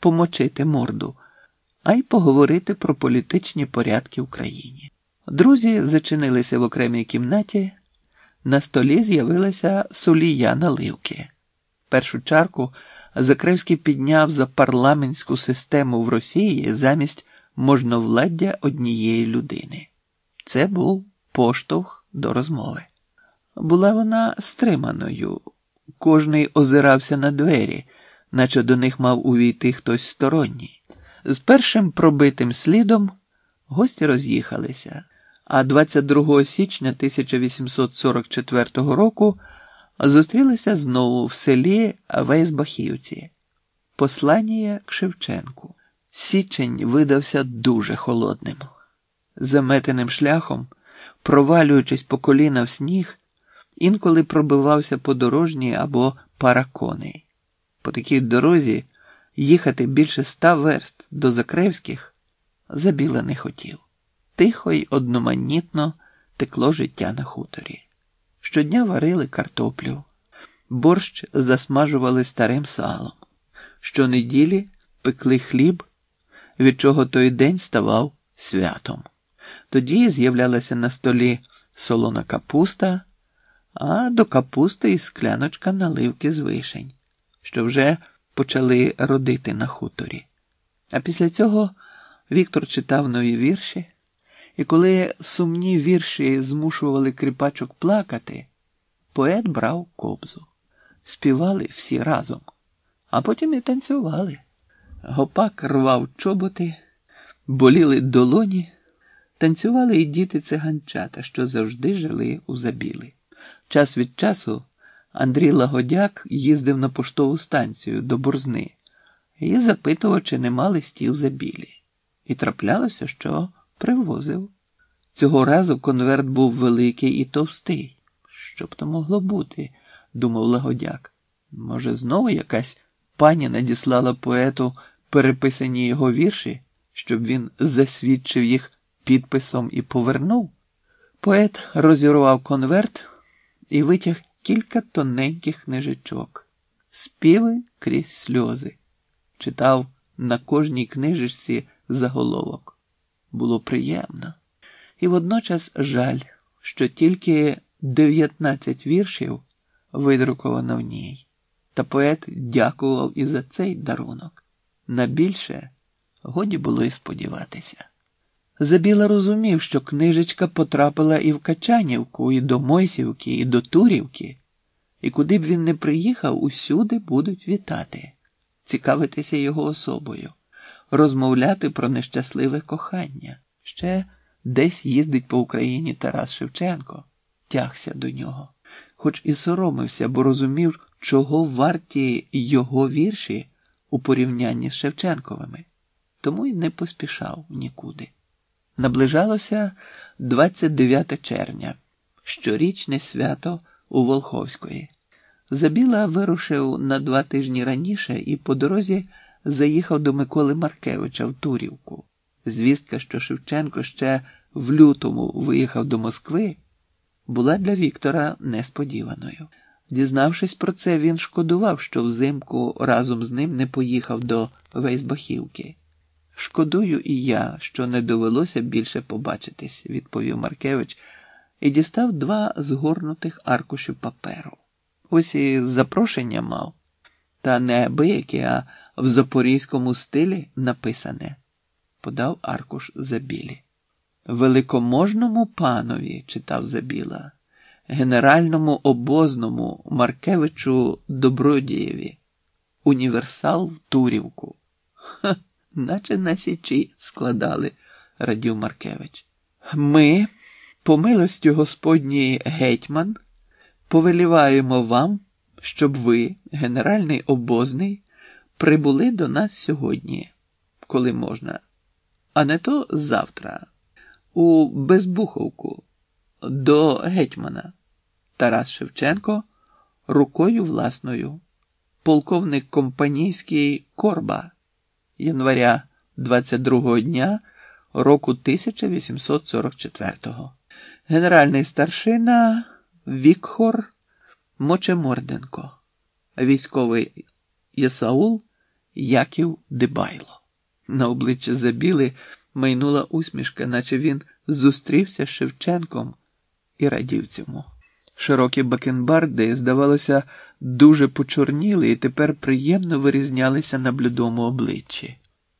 помочити морду, а й поговорити про політичні порядки в країні. Друзі зачинилися в окремій кімнаті. На столі з'явилася солія наливки. Першу чарку Закревський підняв за парламентську систему в Росії замість можновладдя однієї людини. Це був поштовх до розмови. Була вона стриманою, кожний озирався на двері, наче до них мав увійти хтось сторонній. З першим пробитим слідом гості роз'їхалися, а 22 січня 1844 року зустрілися знову в селі Вейсбахівці. Послання к Шевченку. Січень видався дуже холодним. Заметеним шляхом, провалюючись по коліна в сніг, інколи пробивався подорожній або параконий. По такій дорозі їхати більше ста верст до Закревських забіла не хотів. Тихо й одноманітно текло життя на хуторі. Щодня варили картоплю, борщ засмажували старим салом. Щонеділі пекли хліб, від чого той день ставав святом. Тоді з'являлася на столі солона капуста, а до капусти і скляночка наливки з вишень, що вже почали родити на хуторі. А після цього Віктор читав нові вірші, і коли сумні вірші змушували кріпачок плакати, поет брав кобзу. Співали всі разом, а потім і танцювали. Гопак рвав чоботи, боліли долоні, танцювали і діти циганчата, що завжди жили у забіли. Час від часу Андрій Лагодяк їздив на поштову станцію до борзни і запитував, чи нема листів забілі. І траплялося, що привозив. Цього разу конверт був великий і товстий. Що б то могло бути, думав Лагодяк. Може, знову якась пані надіслала поету переписані його вірші, щоб він засвідчив їх підписом і повернув? Поет розірвав конверт і витяг кілька тоненьких книжечок, співи крізь сльози, читав на кожній книжечці заголовок. Було приємно. І водночас жаль, що тільки 19 віршів видруковано в ній, та поет дякував і за цей дарунок. На більше годі було і сподіватися. Забіла розумів, що книжечка потрапила і в Качанівку, і до Мойсівки, і до Турівки, і куди б він не приїхав, усюди будуть вітати, цікавитися його особою, розмовляти про нещасливе кохання. Ще десь їздить по Україні Тарас Шевченко, тягся до нього, хоч і соромився, бо розумів, чого варті його вірші у порівнянні з Шевченковими, тому й не поспішав нікуди. Наближалося 29 червня, щорічне свято у Волховської. Забіла вирушив на два тижні раніше і по дорозі заїхав до Миколи Маркевича в Турівку. Звістка, що Шевченко ще в лютому виїхав до Москви, була для Віктора несподіваною. Дізнавшись про це, він шкодував, що взимку разом з ним не поїхав до Вейсбахівки. Шкодую і я, що не довелося більше побачитись, відповів Маркевич і дістав два згорнутих аркушів паперу. Ось і запрошення мав, та не абияке, а в запорізькому стилі написане, подав аркуш Забілі. Великоможному панові, читав Забіла, генеральному обозному Маркевичу Добродієві, універсал в Турівку. Ха! Наче на січі складали, радів Маркевич. Ми, по милостю Господній гетьман, повеліваємо вам, щоб ви, генеральний обозний, прибули до нас сьогодні, коли можна, а не то завтра, у Безбуховку, до гетьмана. Тарас Шевченко рукою власною, полковник компанійський Корба января 22-го дня року 1844-го. Генеральний старшина Вікхор Мочеморденко, військовий Єсаул Яків Дебайло. На обличчя Забіли майнула усмішка, наче він зустрівся з Шевченком і радів цьому. Широкі бакенбарди, здавалося, дуже почорніли і тепер приємно вирізнялися на блідому обличчі.